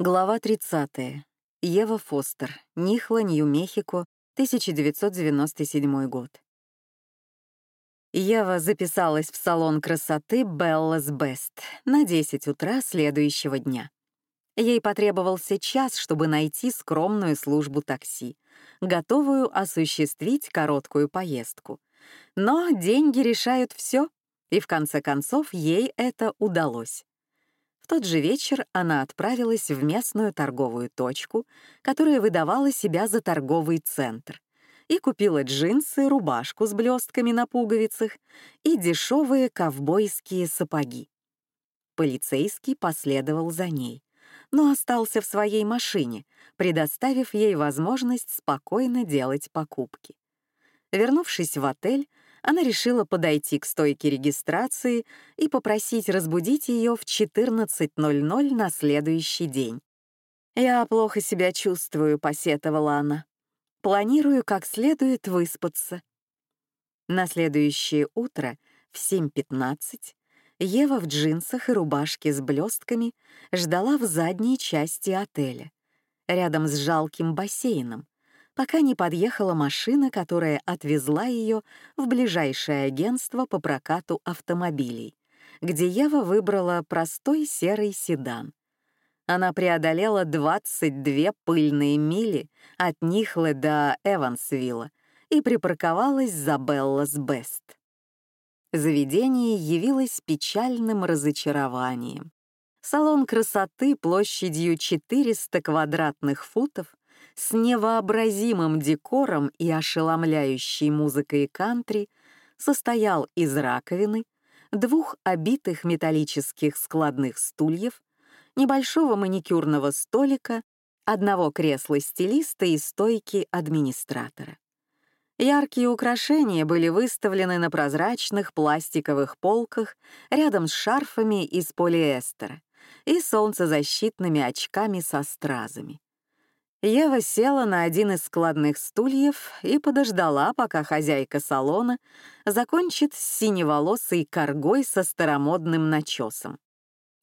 Глава 30. Ева Фостер. Нихла, Нью-Мехико, 1997 год. Ева записалась в салон красоты Bella's Best на 10 утра следующего дня. Ей потребовался час, чтобы найти скромную службу такси, готовую осуществить короткую поездку. Но деньги решают все, и в конце концов ей это удалось. В тот же вечер она отправилась в местную торговую точку, которая выдавала себя за торговый центр, и купила джинсы, рубашку с блестками на пуговицах и дешевые ковбойские сапоги. Полицейский последовал за ней, но остался в своей машине, предоставив ей возможность спокойно делать покупки. Вернувшись в отель, она решила подойти к стойке регистрации и попросить разбудить ее в 14.00 на следующий день. «Я плохо себя чувствую», — посетовала она. «Планирую как следует выспаться». На следующее утро в 7.15 Ева в джинсах и рубашке с блестками ждала в задней части отеля, рядом с жалким бассейном, пока не подъехала машина, которая отвезла ее в ближайшее агентство по прокату автомобилей, где Ева выбрала простой серый седан. Она преодолела 22 пыльные мили от Нихлы до Эвансвилла и припарковалась за Беллас Бест. Заведение явилось печальным разочарованием. Салон красоты площадью 400 квадратных футов с невообразимым декором и ошеломляющей музыкой кантри состоял из раковины, двух обитых металлических складных стульев, небольшого маникюрного столика, одного кресла стилиста и стойки администратора. Яркие украшения были выставлены на прозрачных пластиковых полках рядом с шарфами из полиэстера и солнцезащитными очками со стразами. Ева села на один из складных стульев и подождала, пока хозяйка салона закончит с синеволосой коргой со старомодным начесом.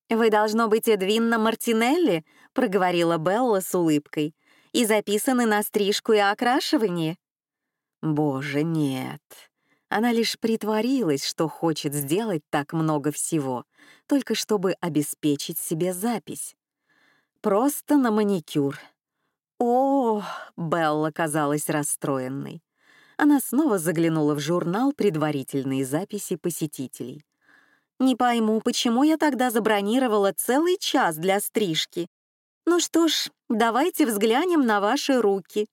«Вы, должно быть, Эдвинна Мартинелли», — проговорила Белла с улыбкой, «и записаны на стрижку и окрашивание». Боже, нет. Она лишь притворилась, что хочет сделать так много всего, только чтобы обеспечить себе запись. Просто на маникюр, о, Белла казалась расстроенной. Она снова заглянула в журнал предварительные записи посетителей. «Не пойму, почему я тогда забронировала целый час для стрижки? Ну что ж, давайте взглянем на ваши руки».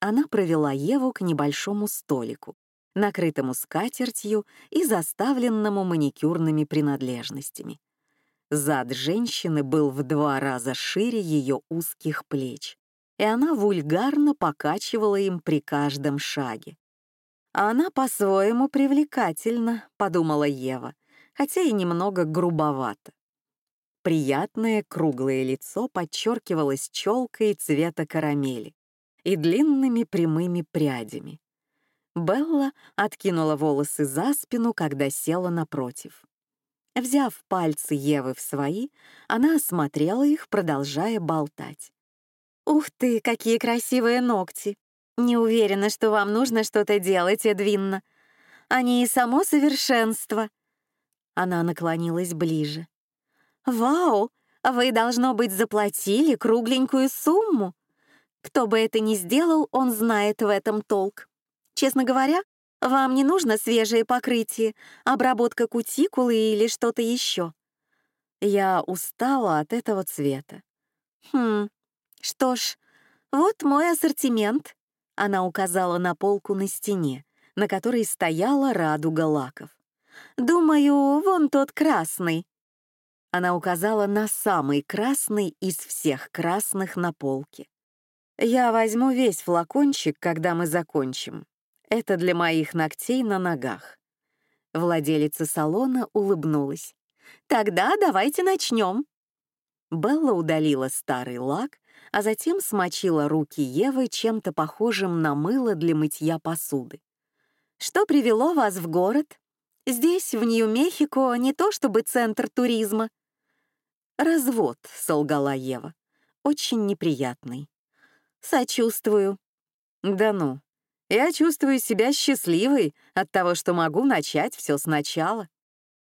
Она провела Еву к небольшому столику, накрытому скатертью и заставленному маникюрными принадлежностями. Зад женщины был в два раза шире ее узких плеч и она вульгарно покачивала им при каждом шаге. «Она по-своему привлекательна», — подумала Ева, хотя и немного грубовато. Приятное круглое лицо подчеркивалось челкой цвета карамели и длинными прямыми прядями. Белла откинула волосы за спину, когда села напротив. Взяв пальцы Евы в свои, она осмотрела их, продолжая болтать. «Ух ты, какие красивые ногти! Не уверена, что вам нужно что-то делать, Эдвинна. Они и само совершенство». Она наклонилась ближе. «Вау! Вы, должно быть, заплатили кругленькую сумму. Кто бы это ни сделал, он знает в этом толк. Честно говоря, вам не нужно свежее покрытие, обработка кутикулы или что-то еще. Я устала от этого цвета. Хм, «Что ж, вот мой ассортимент», — она указала на полку на стене, на которой стояла радуга лаков. «Думаю, вон тот красный». Она указала на самый красный из всех красных на полке. «Я возьму весь флакончик, когда мы закончим. Это для моих ногтей на ногах». Владелица салона улыбнулась. «Тогда давайте начнем». Белла удалила старый лак а затем смочила руки Евы чем-то похожим на мыло для мытья посуды. «Что привело вас в город? Здесь, в Нью-Мехико, не то чтобы центр туризма». «Развод», — солгала Ева. очень неприятный. Сочувствую. Да ну, я чувствую себя счастливой от того, что могу начать все сначала.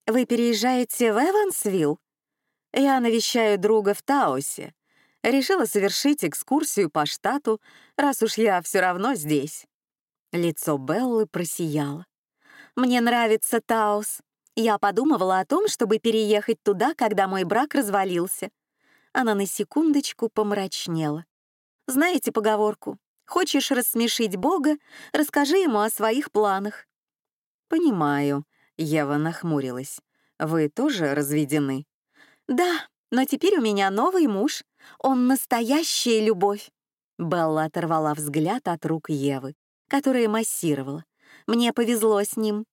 Вы переезжаете в Эвансвилл? Я навещаю друга в Таосе. Решила совершить экскурсию по штату, раз уж я все равно здесь. Лицо Беллы просияло. Мне нравится Таос. Я подумывала о том, чтобы переехать туда, когда мой брак развалился. Она на секундочку помрачнела. Знаете поговорку? Хочешь рассмешить Бога, расскажи ему о своих планах. Понимаю, Ева нахмурилась. Вы тоже разведены? Да, но теперь у меня новый муж. Он настоящая любовь. Белла оторвала взгляд от рук Евы, которая массировала. Мне повезло с ним.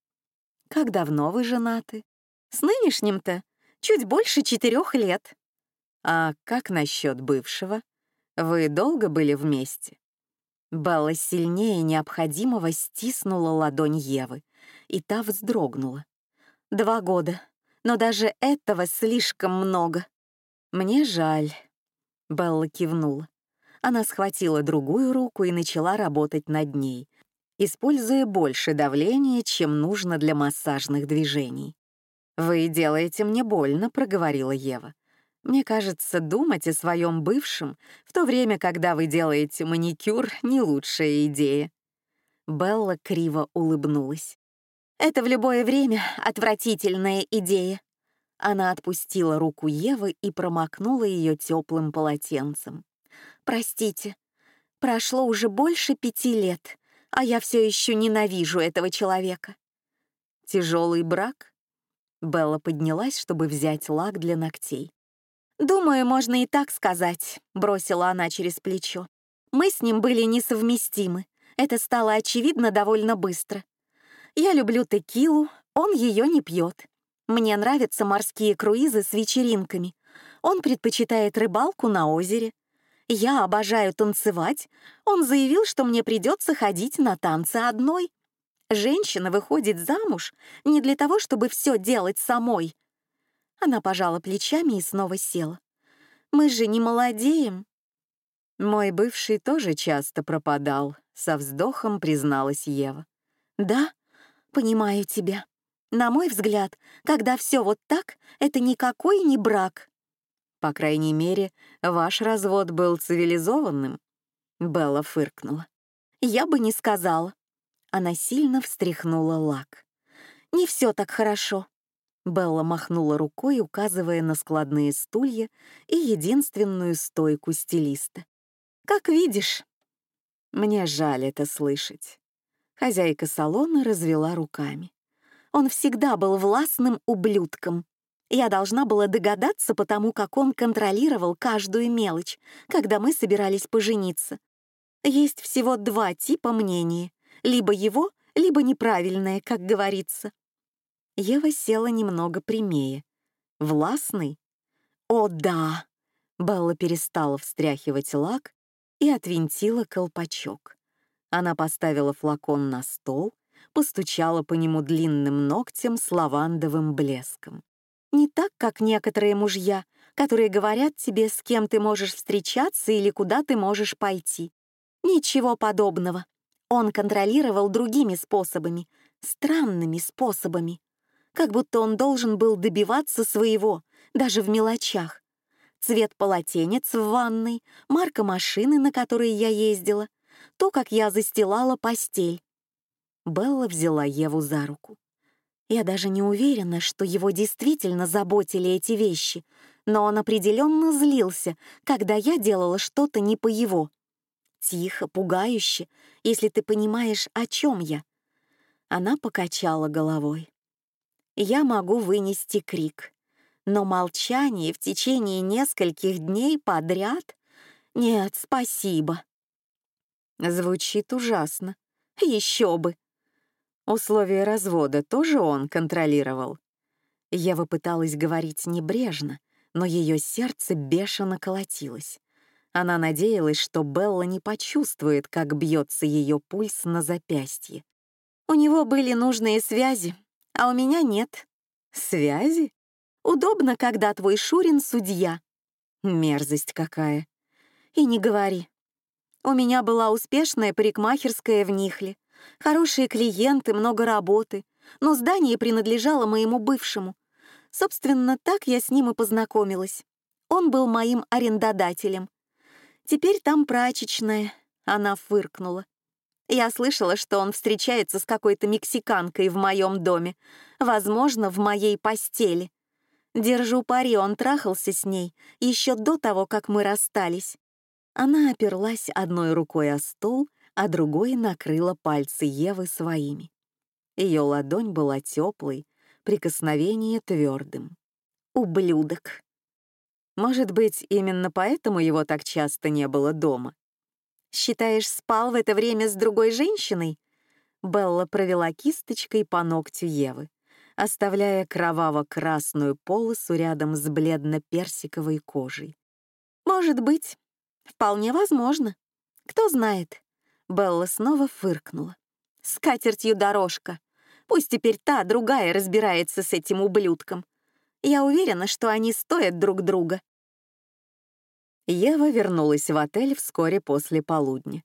Как давно вы женаты? С нынешним-то чуть больше четырех лет. А как насчет бывшего? Вы долго были вместе? Белла сильнее необходимого стиснула ладонь Евы, и та вздрогнула. Два года, но даже этого слишком много. Мне жаль. Белла кивнула. Она схватила другую руку и начала работать над ней, используя больше давления, чем нужно для массажных движений. «Вы делаете мне больно», — проговорила Ева. «Мне кажется, думать о своем бывшем в то время, когда вы делаете маникюр, не лучшая идея». Белла криво улыбнулась. «Это в любое время отвратительная идея». Она отпустила руку Евы и промокнула ее теплым полотенцем. «Простите, прошло уже больше пяти лет, а я все еще ненавижу этого человека. Тяжелый брак? Белла поднялась, чтобы взять лак для ногтей. «Думаю, можно и так сказать», — бросила она через плечо. «Мы с ним были несовместимы. Это стало очевидно довольно быстро. Я люблю текилу, он ее не пьет. Мне нравятся морские круизы с вечеринками. Он предпочитает рыбалку на озере. Я обожаю танцевать. Он заявил, что мне придется ходить на танцы одной. Женщина выходит замуж не для того, чтобы все делать самой. Она пожала плечами и снова села. Мы же не молодеем. Мой бывший тоже часто пропадал, со вздохом призналась Ева. Да, понимаю тебя. На мой взгляд, когда все вот так, это никакой не брак. По крайней мере, ваш развод был цивилизованным. Белла фыркнула. Я бы не сказала. Она сильно встряхнула лак. Не все так хорошо. Белла махнула рукой, указывая на складные стулья и единственную стойку стилиста. «Как видишь». Мне жаль это слышать. Хозяйка салона развела руками. Он всегда был властным ублюдком. Я должна была догадаться потому, как он контролировал каждую мелочь, когда мы собирались пожениться. Есть всего два типа мнений. Либо его, либо неправильное, как говорится. Ева села немного прямее. Властный? О, да! Белла перестала встряхивать лак и отвинтила колпачок. Она поставила флакон на стол, постучала по нему длинным ногтем с лавандовым блеском. Не так, как некоторые мужья, которые говорят тебе, с кем ты можешь встречаться или куда ты можешь пойти. Ничего подобного. Он контролировал другими способами, странными способами. Как будто он должен был добиваться своего, даже в мелочах. Цвет полотенец в ванной, марка машины, на которой я ездила, то, как я застилала постель. Белла взяла Еву за руку. Я даже не уверена, что его действительно заботили эти вещи, но он определенно злился, когда я делала что-то не по его. Тихо, пугающе, если ты понимаешь, о чем я. Она покачала головой. Я могу вынести крик, но молчание в течение нескольких дней подряд? Нет, спасибо. Звучит ужасно. Еще бы. Условия развода тоже он контролировал. Ева пыталась говорить небрежно, но ее сердце бешено колотилось. Она надеялась, что Белла не почувствует, как бьется ее пульс на запястье. У него были нужные связи, а у меня нет. Связи? Удобно, когда твой Шурин — судья. Мерзость какая. И не говори. У меня была успешная парикмахерская в Нихле, хорошие клиенты, много работы, но здание принадлежало моему бывшему. Собственно, так я с ним и познакомилась. Он был моим арендодателем. Теперь там прачечная, она фыркнула. Я слышала, что он встречается с какой-то мексиканкой в моем доме, возможно, в моей постели. Держу пари, он трахался с ней еще до того, как мы расстались. Она оперлась одной рукой о стол, а другой накрыла пальцы Евы своими. Ее ладонь была теплой, прикосновение твердым. Ублюдок. Может быть, именно поэтому его так часто не было дома. «Считаешь, спал в это время с другой женщиной?» Белла провела кисточкой по ногтю Евы, оставляя кроваво-красную полосу рядом с бледно-персиковой кожей. «Может быть. Вполне возможно. Кто знает». Белла снова фыркнула. «С катертью дорожка. Пусть теперь та, другая, разбирается с этим ублюдком. Я уверена, что они стоят друг друга». Ева вернулась в отель вскоре после полудня.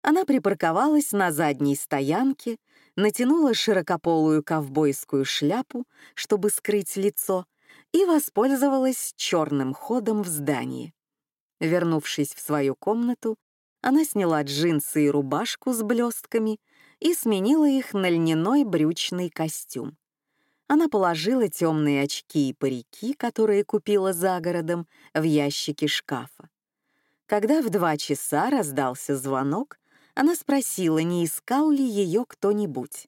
Она припарковалась на задней стоянке, натянула широкополую ковбойскую шляпу, чтобы скрыть лицо, и воспользовалась черным ходом в здании. Вернувшись в свою комнату, она сняла джинсы и рубашку с блестками и сменила их на льняной брючный костюм. Она положила темные очки и парики, которые купила за городом, в ящики шкафа. Когда в два часа раздался звонок, она спросила, не искал ли ее кто-нибудь.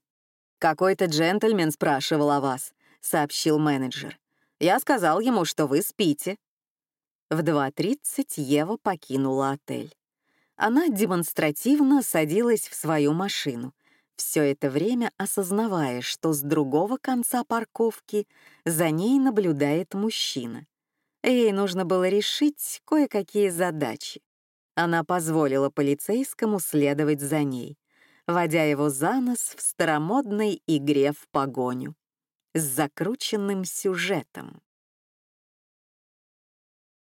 «Какой-то джентльмен спрашивал о вас», — сообщил менеджер. «Я сказал ему, что вы спите». В 2.30 Ева покинула отель. Она демонстративно садилась в свою машину, все это время осознавая, что с другого конца парковки за ней наблюдает мужчина. Ей нужно было решить кое-какие задачи. Она позволила полицейскому следовать за ней, водя его за нос в старомодной игре в погоню с закрученным сюжетом.